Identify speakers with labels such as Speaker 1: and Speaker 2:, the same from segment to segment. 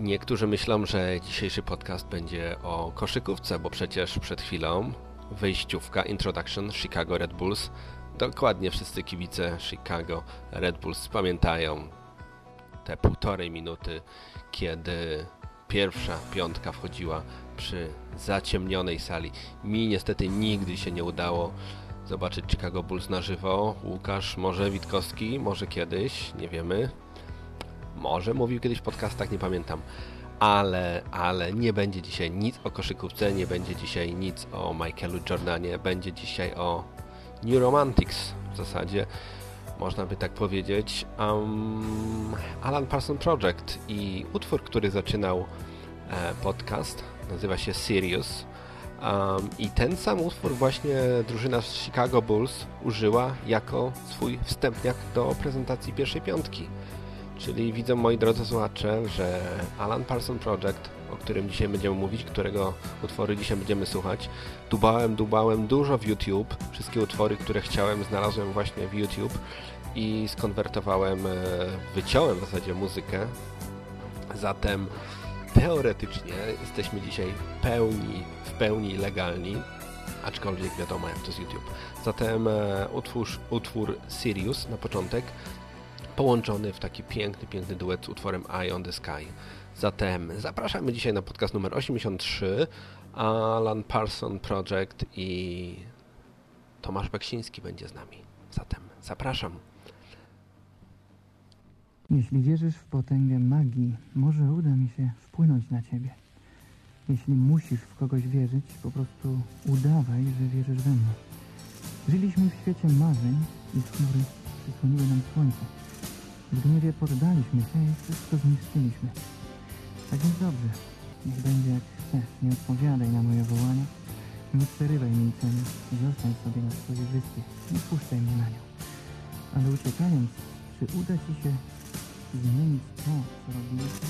Speaker 1: Niektórzy myślą, że dzisiejszy podcast będzie o koszykówce, bo przecież przed chwilą wyjściówka Introduction Chicago Red Bulls. Dokładnie wszyscy kibice Chicago Red Bulls pamiętają te półtorej minuty, kiedy pierwsza piątka wchodziła przy zaciemnionej sali. Mi niestety nigdy się nie udało zobaczyć Chicago Bulls na żywo. Łukasz, może Witkowski, może kiedyś, nie wiemy. Może mówił kiedyś w podcastach, nie pamiętam. Ale, ale nie będzie dzisiaj nic o koszykówce, nie będzie dzisiaj nic o Michaelu Jordanie, będzie dzisiaj o New Romantics w zasadzie, można by tak powiedzieć. Um, Alan Parson Project i utwór, który zaczynał e, podcast, nazywa się Sirius. Um, I ten sam utwór właśnie drużyna z Chicago Bulls użyła jako swój wstępniak do prezentacji pierwszej piątki. Czyli widzą moi drodzy słuchacze, że Alan Parson Project, o którym dzisiaj będziemy mówić, którego utwory dzisiaj będziemy słuchać, dubałem, dubałem dużo w YouTube. Wszystkie utwory, które chciałem, znalazłem właśnie w YouTube i skonwertowałem, e, wyciąłem w zasadzie muzykę. Zatem teoretycznie jesteśmy dzisiaj pełni, w pełni legalni, aczkolwiek wiadomo jak to z YouTube. Zatem e, utwór, utwór Sirius na początek połączony w taki piękny, piękny duet z utworem Eye on the Sky. Zatem zapraszamy dzisiaj na podcast numer 83 Alan Parson Project i Tomasz Beksiński będzie z nami. Zatem zapraszam.
Speaker 2: Jeśli wierzysz w potęgę magii, może uda mi się wpłynąć na ciebie. Jeśli musisz w kogoś wierzyć, po prostu udawaj, że wierzysz we mnie. Żyliśmy w świecie marzeń i chmury przysłoniły nam słońce. W gniewie poddaliśmy się i wszystko zniszczyliśmy. Tak więc dobrze, niech będzie jak chcesz, nie odpowiadaj na moje wołania, nie przerywaj milczenia, zostań sobie na swojej wyspie, nie puszczaj mnie na nią. Ale uciekając, czy uda ci się zmienić to, co robiliśmy?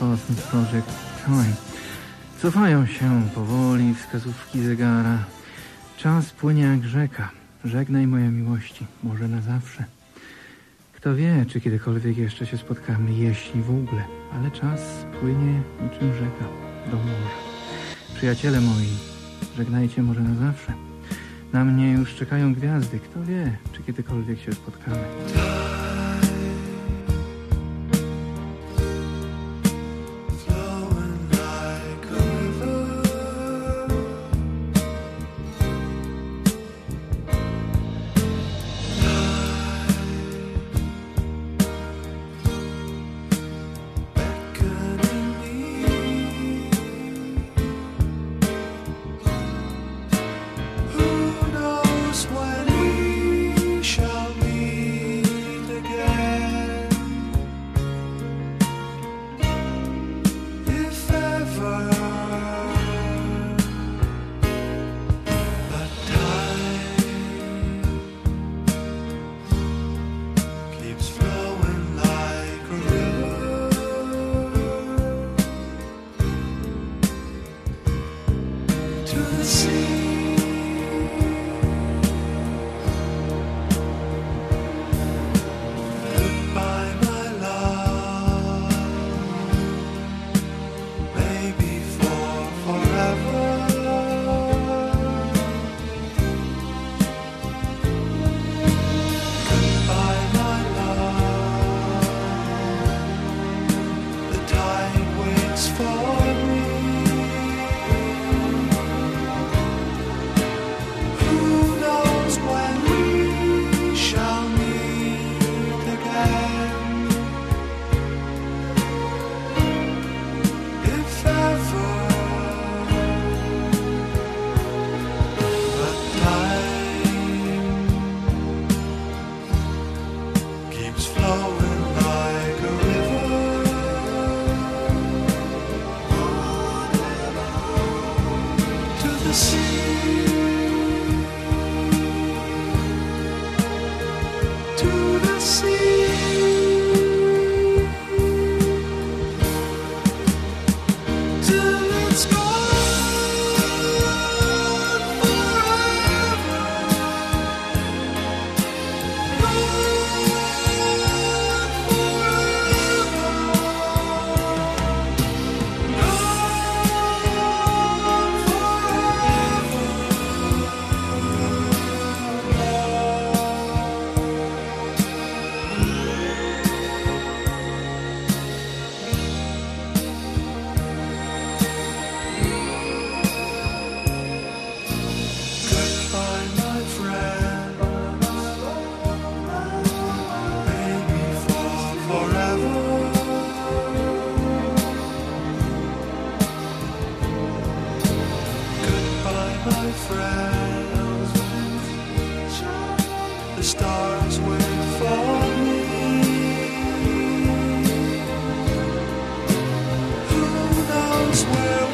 Speaker 3: Parsons Project Time. Cofają się powoli wskazówki zegara. Czas płynie jak rzeka. Żegnaj moja miłości, może na zawsze. Kto wie, czy kiedykolwiek jeszcze się spotkamy, jeśli w ogóle. Ale czas płynie niczym rzeka do morza. Przyjaciele moi, żegnajcie może na zawsze. Na mnie już czekają gwiazdy. Kto wie, czy kiedykolwiek się spotkamy.
Speaker 4: this world.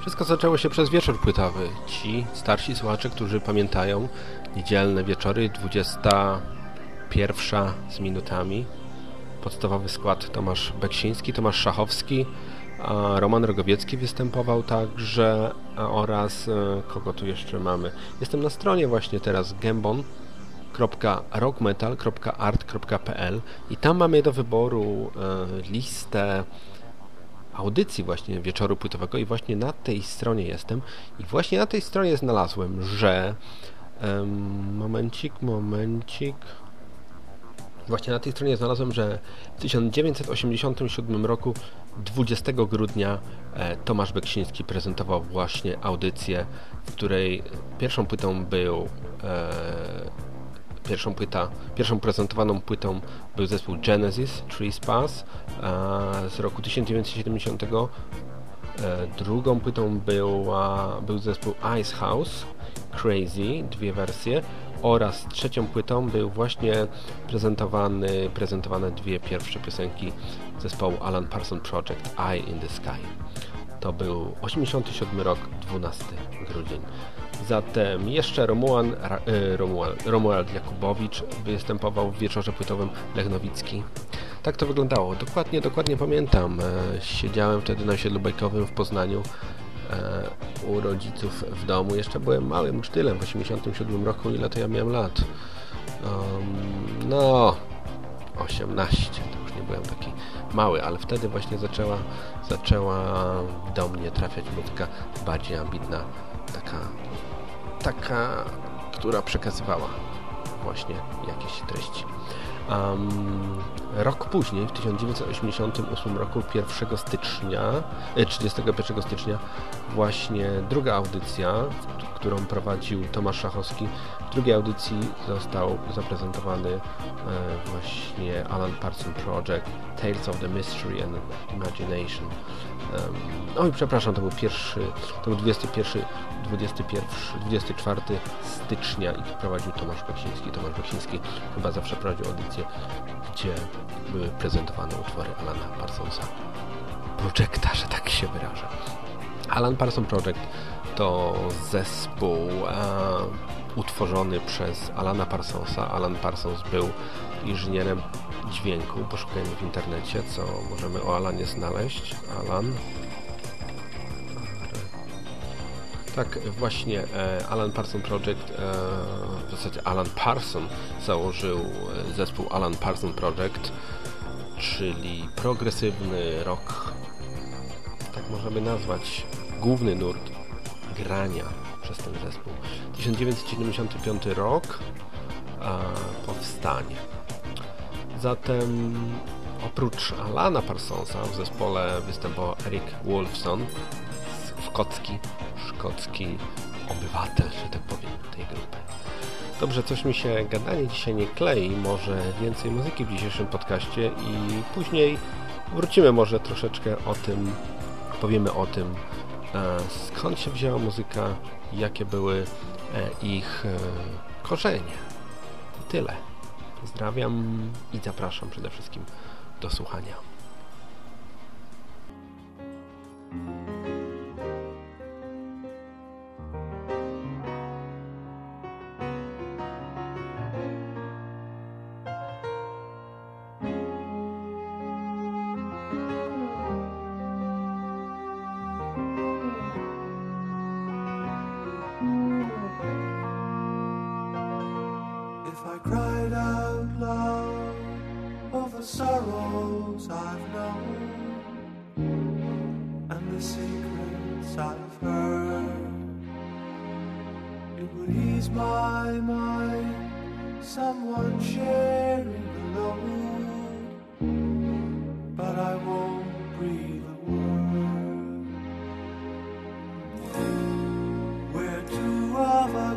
Speaker 1: Wszystko zaczęło się przez wieczór płytowy. Ci starsi słuchacze, którzy pamiętają niedzielne wieczory, 21 z minutami. Podstawowy skład Tomasz Beksiński, Tomasz Szachowski, Roman Rogowiecki występował także oraz e, kogo tu jeszcze mamy? Jestem na stronie właśnie teraz gembon.rockmetal.art.pl i tam mamy do wyboru e, listę audycji właśnie wieczoru płytowego i właśnie na tej stronie jestem. I właśnie na tej stronie znalazłem, że um, momencik, momencik. Właśnie na tej stronie znalazłem, że w 1987 roku 20 grudnia e, Tomasz Beksiński prezentował właśnie audycję, w której pierwszą płytą był e, pierwszą płyta, pierwszą prezentowaną płytą był zespół Genesis, Tree Spas z roku 1970. E, drugą płytą była, był zespół Ice House, Crazy, dwie wersje oraz trzecią płytą był właśnie prezentowany, prezentowane dwie pierwsze piosenki zespołu Alan Parson Project, Eye in the Sky. To był 87 rok, 12 grudzień. Zatem jeszcze Romuald, e, Romuald, Jakubowicz występował w wieczorze płytowym Lechnowicki. Tak to wyglądało. Dokładnie, dokładnie pamiętam. E, siedziałem wtedy na osiedlu bajkowym w Poznaniu e, u rodziców w domu. Jeszcze byłem małym sztylem w 87 roku. Ile to ja miałem lat? Um, no, 18. To już nie byłem taki mały, ale wtedy właśnie zaczęła, zaczęła do mnie trafiać muzyka bardziej ambitna, taka taka, która przekazywała właśnie jakieś treści. Um, rok później, w 1988 roku, 1 stycznia, 31 e, stycznia, właśnie druga audycja, którą prowadził Tomasz Szachowski. W drugiej audycji został zaprezentowany e, właśnie Alan Parson Project, Tales of the Mystery and Imagination. Um, oj, przepraszam, to był pierwszy, to był 21 21, 24 stycznia i prowadził Tomasz Beksiński. Tomasz Beksiński chyba zawsze prowadził audycję, gdzie były prezentowane utwory Alana Parsonsa. Projecta, że tak się wyrażę. Alan Parson Project to zespół e, utworzony przez Alana Parsonsa. Alan Parsons był inżynierem dźwięku. Poszukajmy w internecie, co możemy o Alanie znaleźć. Alan Tak, właśnie e, Alan Parson Project, e, w zasadzie Alan Parson założył e, zespół Alan Parson Project, czyli progresywny rock, tak możemy nazwać, główny nurt grania przez ten zespół. 1975 rok powstanie. Zatem oprócz Alana Parsonsa w zespole występował Eric Wolfson, szkocki szkocki obywatel, że tak powiem, tej grupy. Dobrze, coś mi się gadanie dzisiaj nie klei, może więcej muzyki w dzisiejszym podcaście i później wrócimy może troszeczkę o tym, powiemy o tym, e, skąd się wzięła muzyka, jakie były e, ich e, korzenie. Tyle. Pozdrawiam i zapraszam przede wszystkim do słuchania.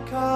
Speaker 2: come.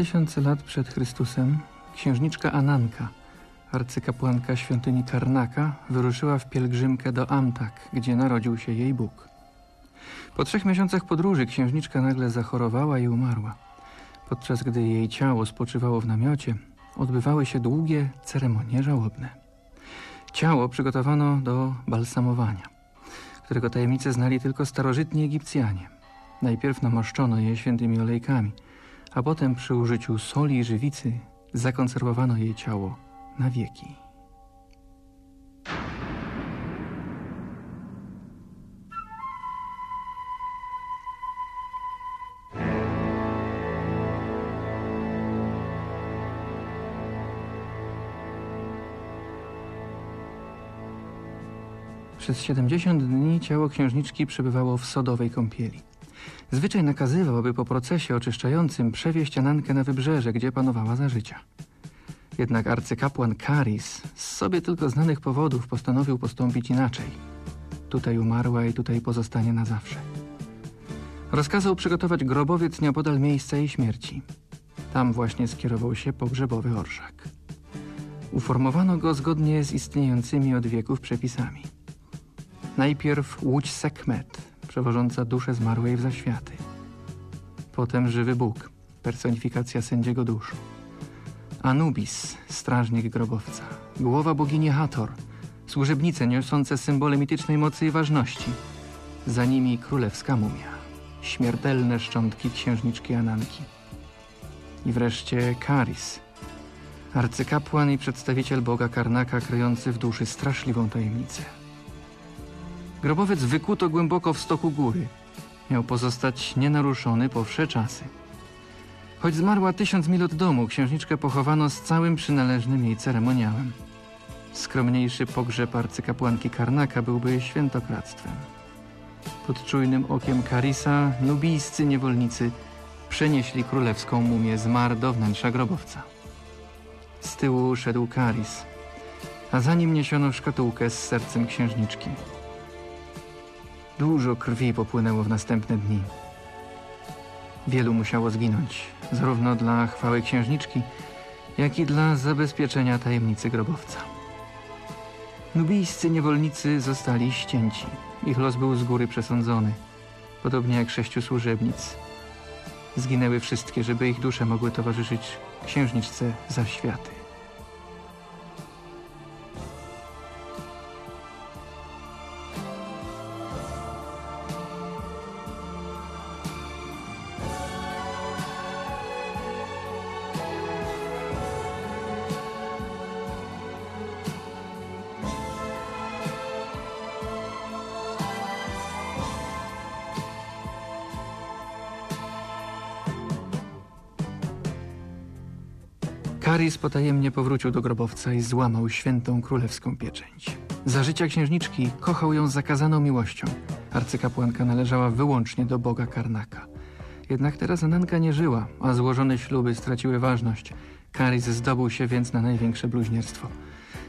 Speaker 2: Tysiące lat przed Chrystusem księżniczka Ananka, arcykapłanka świątyni Karnaka, wyruszyła w pielgrzymkę do Amtak, gdzie narodził się jej Bóg. Po trzech miesiącach podróży księżniczka nagle zachorowała i umarła. Podczas gdy jej ciało spoczywało w namiocie, odbywały się długie ceremonie żałobne. Ciało przygotowano do balsamowania, którego tajemnice znali tylko starożytni Egipcjanie. Najpierw namaszczono je świętymi olejkami, a potem przy użyciu soli i żywicy zakonserwowano jej ciało na wieki. Przez 70 dni ciało księżniczki przebywało w sodowej kąpieli. Zwyczaj nakazywał, aby po procesie oczyszczającym przewieźć Anankę na wybrzeże, gdzie panowała za życia. Jednak arcykapłan Karis z sobie tylko znanych powodów postanowił postąpić inaczej. Tutaj umarła i tutaj pozostanie na zawsze. Rozkazał przygotować grobowiec nieopodal miejsca jej śmierci. Tam właśnie skierował się pogrzebowy orszak. Uformowano go zgodnie z istniejącymi od wieków przepisami. Najpierw łódź Sekmet, przewożąca duszę zmarłej w zaświaty. Potem żywy Bóg, personifikacja sędziego dusz. Anubis, strażnik grobowca. Głowa bogini Hator, służebnice niosące symbole mitycznej mocy i ważności. Za nimi królewska mumia, śmiertelne szczątki księżniczki Ananki. I wreszcie Karis, arcykapłan i przedstawiciel boga Karnaka kryjący w duszy straszliwą tajemnicę. Grobowiec wykuto głęboko w stoku góry. Miał pozostać nienaruszony po wsze czasy. Choć zmarła tysiąc mil od domu, księżniczkę pochowano z całym przynależnym jej ceremoniałem. Skromniejszy pogrzeb arcykapłanki Karnaka byłby świętokradztwem. Pod czujnym okiem Karisa nubijscy niewolnicy przenieśli królewską mumię z mar do wnętrza grobowca. Z tyłu szedł Karis, a za nim niesiono szkatułkę z sercem księżniczki. Dużo krwi popłynęło w następne dni. Wielu musiało zginąć, zarówno dla chwały księżniczki, jak i dla zabezpieczenia tajemnicy grobowca. Nubijscy niewolnicy zostali ścięci. Ich los był z góry przesądzony, podobnie jak sześciu służebnic. Zginęły wszystkie, żeby ich dusze mogły towarzyszyć księżniczce za światy. Karis potajemnie powrócił do grobowca i złamał świętą królewską pieczęć. Za życia księżniczki kochał ją zakazaną miłością. Arcykapłanka należała wyłącznie do boga Karnaka. Jednak teraz Ananka nie żyła, a złożone śluby straciły ważność. Karis zdobył się więc na największe bluźnierstwo.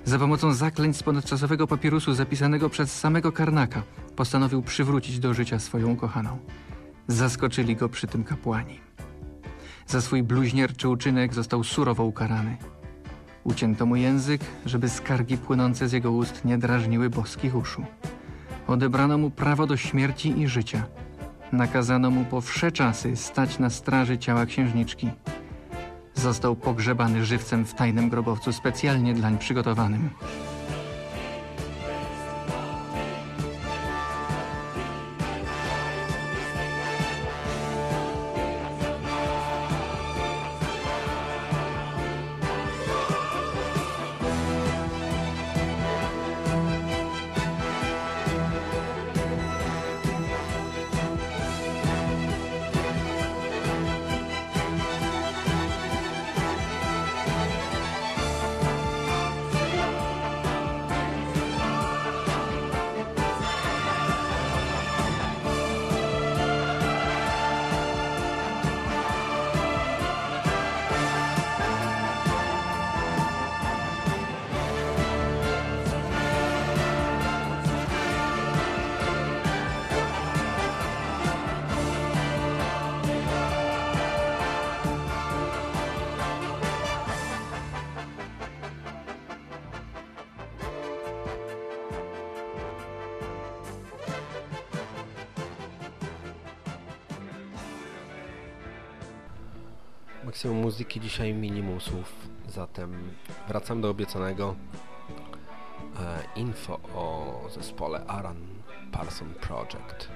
Speaker 2: Za pomocą zaklęć z ponadczasowego papirusu zapisanego przez samego Karnaka postanowił przywrócić do życia swoją ukochaną. Zaskoczyli go przy tym kapłani. Za swój bluźnierczy uczynek został surowo ukarany. Ucięto mu język, żeby skargi płynące z jego ust nie drażniły boskich uszu. Odebrano mu prawo do śmierci i życia. Nakazano mu po wsze czasy stać na straży ciała księżniczki. Został pogrzebany żywcem w tajnym grobowcu specjalnie dlań przygotowanym.
Speaker 1: Maksimum muzyki, dzisiaj minimum słów. Zatem wracam do obiecanego e, info o zespole Aran Parson Project.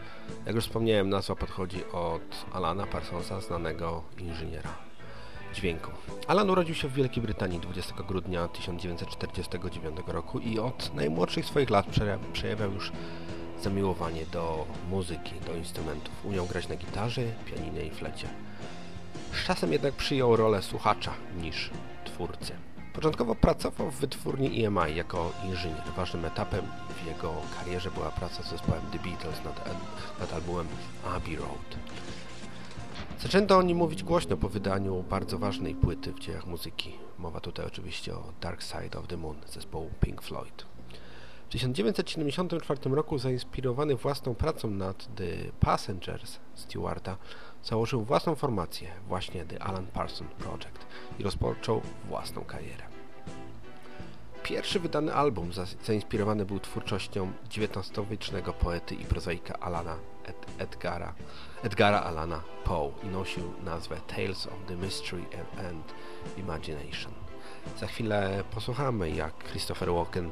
Speaker 1: Jak już wspomniałem, nazwa podchodzi od Alana Parsonsa, znanego inżyniera dźwięku. Alan urodził się w Wielkiej Brytanii 20 grudnia 1949 roku i od najmłodszych swoich lat przejawiał już zamiłowanie do muzyki, do instrumentów. Umiał grać na gitarze, pianinie i flecie. Z czasem jednak przyjął rolę słuchacza niż twórcy. Początkowo pracował w wytwórni EMI jako inżynier. Ważnym etapem w jego karierze była praca z zespołem The Beatles nad, nad albumem Abbey Road. Zaczęto o nim mówić głośno po wydaniu bardzo ważnej płyty w dziejach muzyki. Mowa tutaj oczywiście o Dark Side of the Moon zespołu Pink Floyd. W 1974 roku zainspirowany własną pracą nad The Passengers Stewarta założył własną formację, właśnie The Alan Parsons Project i rozpoczął własną karierę. Pierwszy wydany album zainspirowany był twórczością XIX-wiecznego poety i prozaika Alana Ed Edgara, Edgara Alana Poe i nosił nazwę Tales of the Mystery and Imagination. Za chwilę posłuchamy, jak Christopher Walken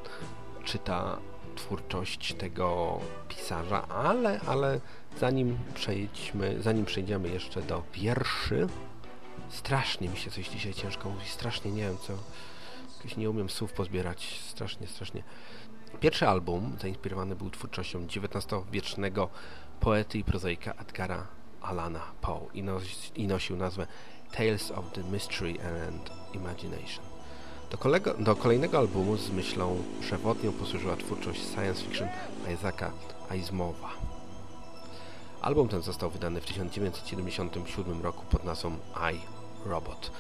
Speaker 1: czyta twórczość tego pisarza, ale, ale zanim przejdźmy, zanim przejdziemy jeszcze do wierszy, strasznie mi się coś dzisiaj ciężko mówi, strasznie nie wiem co, jakoś nie umiem słów pozbierać, strasznie, strasznie. Pierwszy album zainspirowany był twórczością XIX-wiecznego poety i prozaika Edgara Alana Poe i, nos i nosił nazwę Tales of the Mystery and Imagination. Do, kolego, do, kolejnego albumu z myślą przewodnią posłużyła twórczość science fiction Isaaca Asimowa. Album ten został wydany w 1977 roku pod nazwą I, Robot.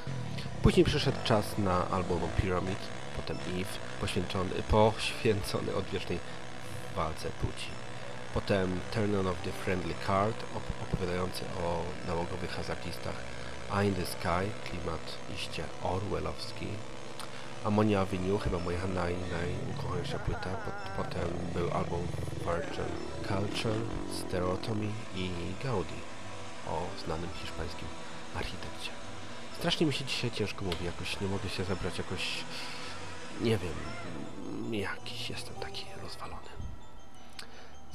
Speaker 1: Później przyszedł czas na album Pyramid, potem Eve, poświęcony, poświęcony odwiecznej walce płci. Potem Turn on of the Friendly Card, opowiadający o nałogowych hazardistach, A in the Sky, klimat iście orwellowski, Ammonia Avenue, chyba moja naj, najukochańsza płyta. Potem był album Virgin Culture, Stereotomy i Gaudi o znanym hiszpańskim architekcie. Strasznie mi się dzisiaj ciężko mówi, jakoś nie mogę się zebrać, jakoś nie wiem, jakiś jestem taki rozwalony.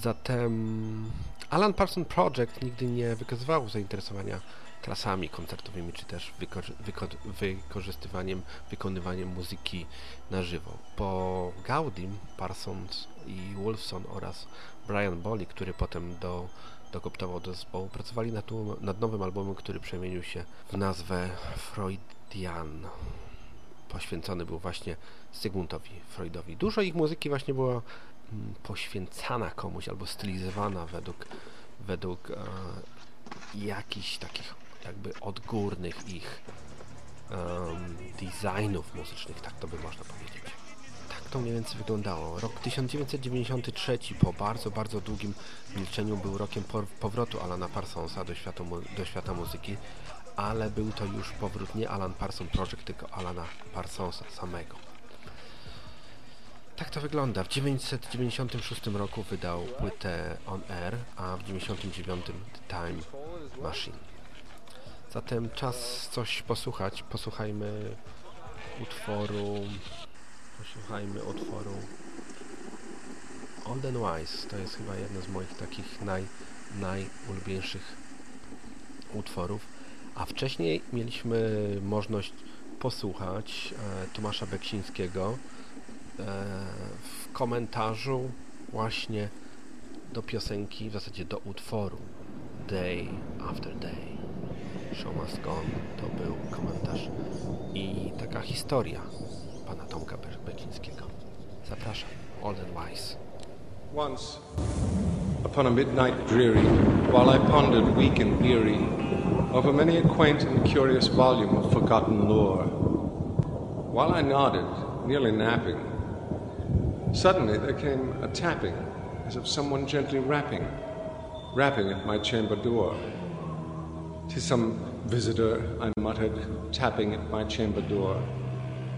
Speaker 1: Zatem Alan Parson Project nigdy nie wykazywał zainteresowania trasami koncertowymi, czy też wyko wyko wykorzystywaniem, wykonywaniem muzyki na żywo. Po Gaudim, Parsons i Wolfson oraz Brian Bolly, który potem do, dokoptował do zespołu, pracowali nad, nad nowym albumem, który przemienił się w nazwę Freudian. Poświęcony był właśnie Sigmundowi Freudowi. Dużo ich muzyki właśnie była mm, poświęcana komuś albo stylizowana według, według e, jakichś takich jakby odgórnych ich um, designów muzycznych, tak to by można powiedzieć. Tak to mniej więcej wyglądało. Rok 1993 po bardzo, bardzo długim milczeniu był rokiem powrotu Alana Parsonsa do świata, do świata muzyki, ale był to już powrót nie Alan Parson Project, tylko Alana Parsonsa samego. Tak to wygląda. W 1996 roku wydał płytę On Air, a w 1999 The Time Machine. Zatem czas coś posłuchać. Posłuchajmy utworu. Posłuchajmy utworu Old and Wise. To jest chyba jedno z moich takich naj, najulubieńszych utworów. A wcześniej mieliśmy możliwość posłuchać e, Tomasza Beksińskiego e, w komentarzu właśnie do piosenki, w zasadzie do utworu Day After Day. To był komentarz i taka historia pana Tomka Bekińskiego. Zapraszam. Wise.
Speaker 5: Once, upon a midnight dreary, while I pondered weak and weary over many a quaint and curious volume of forgotten lore, while I nodded, nearly napping, suddenly there came a tapping as of someone gently rapping, rapping at my chamber door. "'Tis some visitor," I muttered, tapping at my chamber door.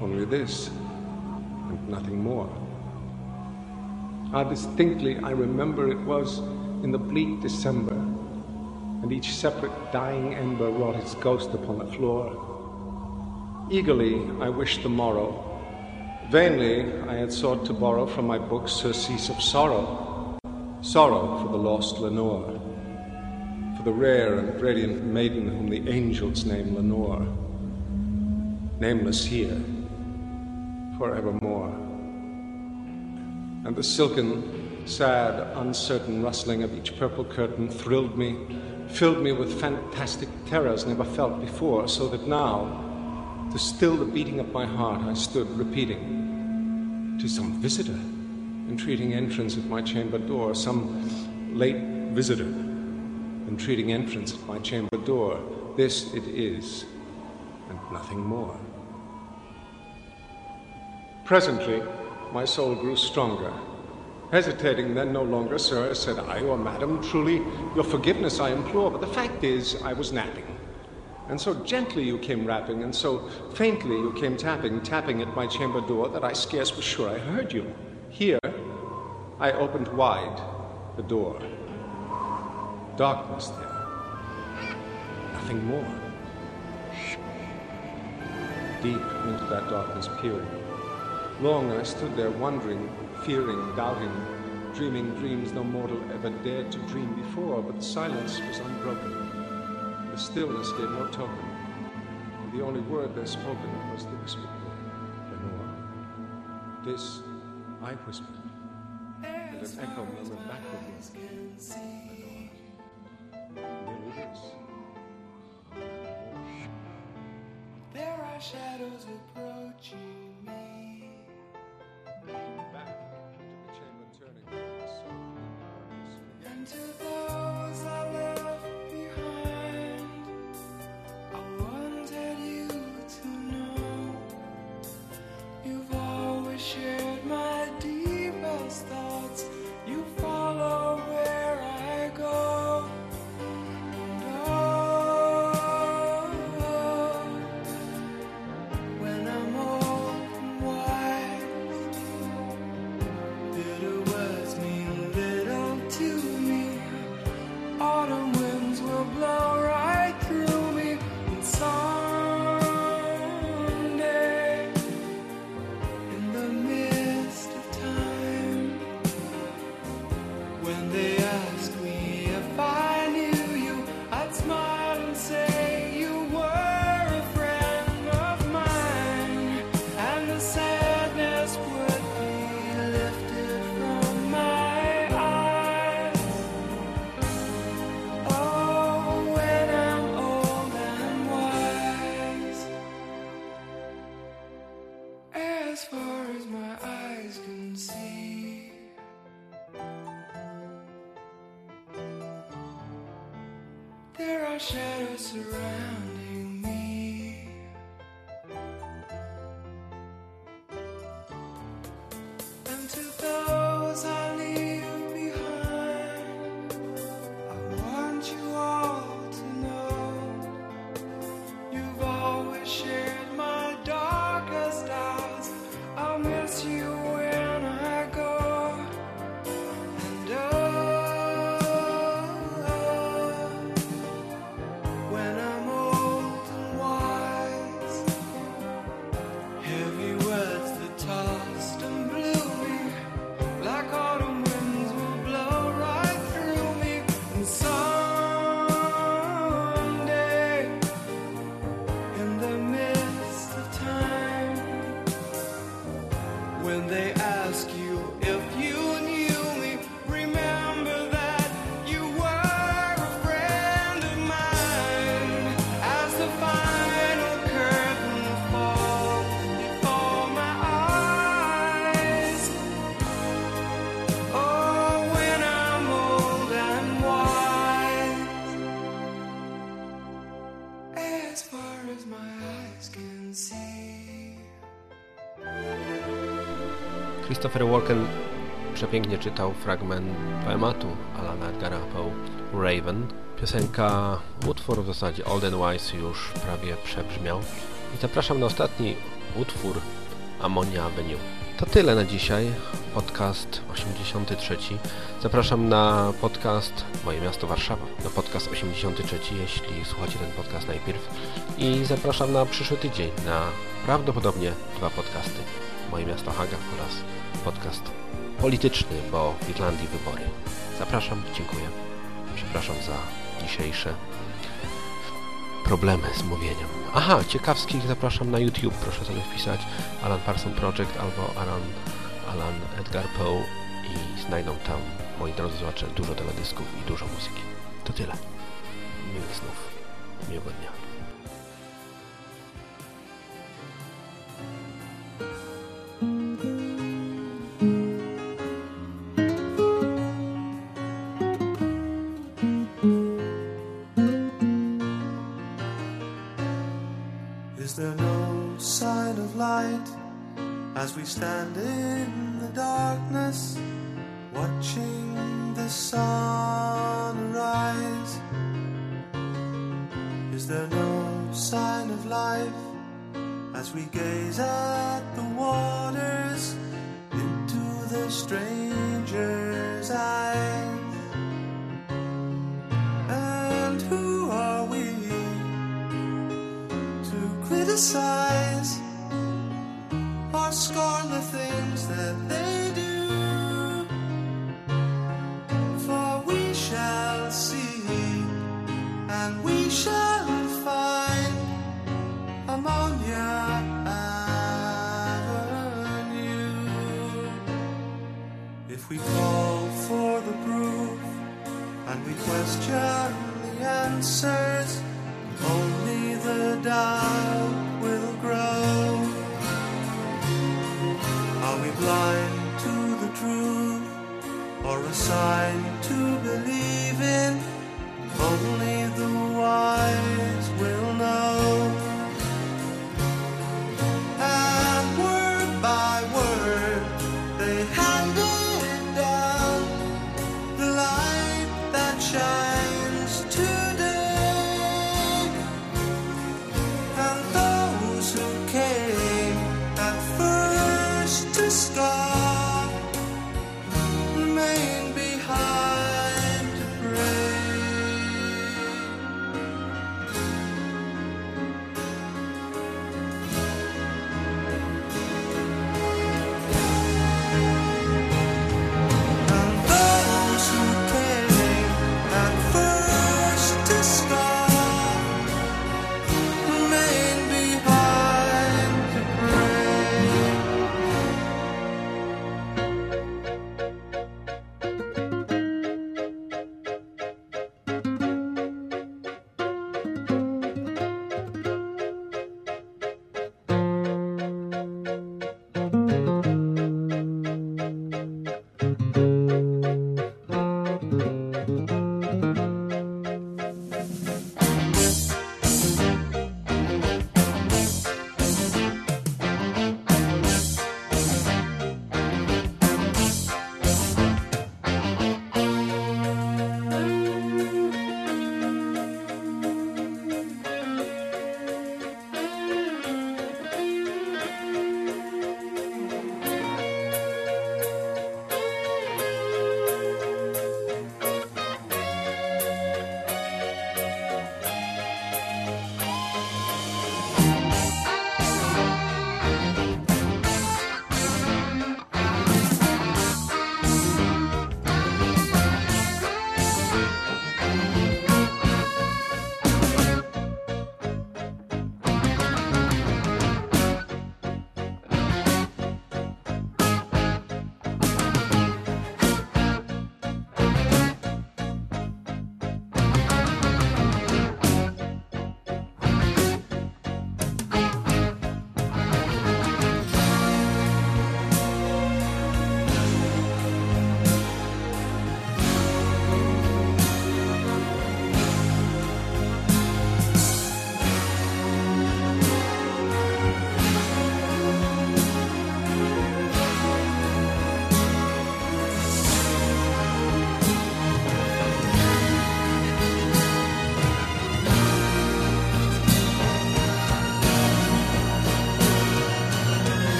Speaker 5: Only this, and nothing more. Ah, distinctly I remember it was in the bleak December, and each separate dying ember wrought its ghost upon the floor. Eagerly I wished the morrow. Vainly I had sought to borrow from my books surcease of sorrow. Sorrow for the lost Lenore, the rare and radiant maiden whom the angels name Lenore, nameless here, forevermore. And the silken, sad, uncertain rustling of each purple curtain thrilled me, filled me with fantastic terrors never felt before, so that now, to still the beating of my heart, I stood repeating, "'Tis some visitor, entreating entrance at my chamber door, some late visitor, entreating entrance at my chamber door. This it is, and nothing more. Presently, my soul grew stronger. Hesitating then no longer, sir, said I, or madam, truly your forgiveness I implore, but the fact is I was napping. And so gently you came rapping, and so faintly you came tapping, tapping at my chamber door that I scarce was sure I heard you. Here, I opened wide the door. Darkness there. Nothing more. Deep into that darkness peering. Long I stood there wondering, fearing, doubting, dreaming dreams no mortal ever dared to dream before, but the silence was unbroken. The stillness gave no token. And the only word there spoken was the whispered word, Lenore. This I whispered, and an echo murmured back with me.
Speaker 3: There are shadows approaching me.
Speaker 5: Back. Into the chamber turning, I saw the
Speaker 1: Christopher Walken przepięknie czytał fragment poematu Alana Edgara Poe Raven. Piosenka, utwór w zasadzie Old and Wise już prawie przebrzmiał. I zapraszam na ostatni utwór Ammonia Avenue.
Speaker 3: To tyle na dzisiaj. Podcast 83. Zapraszam na podcast Moje Miasto Warszawa. Na podcast 83, jeśli słuchacie ten podcast najpierw. I zapraszam na przyszły tydzień na prawdopodobnie dwa podcasty. Moje Miasto Haga oraz podcast polityczny, bo w Irlandii wybory. Zapraszam, dziękuję. Przepraszam za dzisiejsze problemy z mówieniem. Aha, ciekawskich zapraszam na YouTube, proszę sobie wpisać Alan Parson Project albo Alan, Alan Edgar Poe i znajdą tam, moi drodzy słuchacze, dużo teledysków i dużo muzyki. To tyle. Miłych snów. Miłego dnia.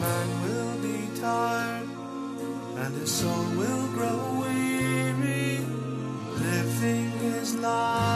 Speaker 3: man will be tired, and his soul will grow weary, living his life.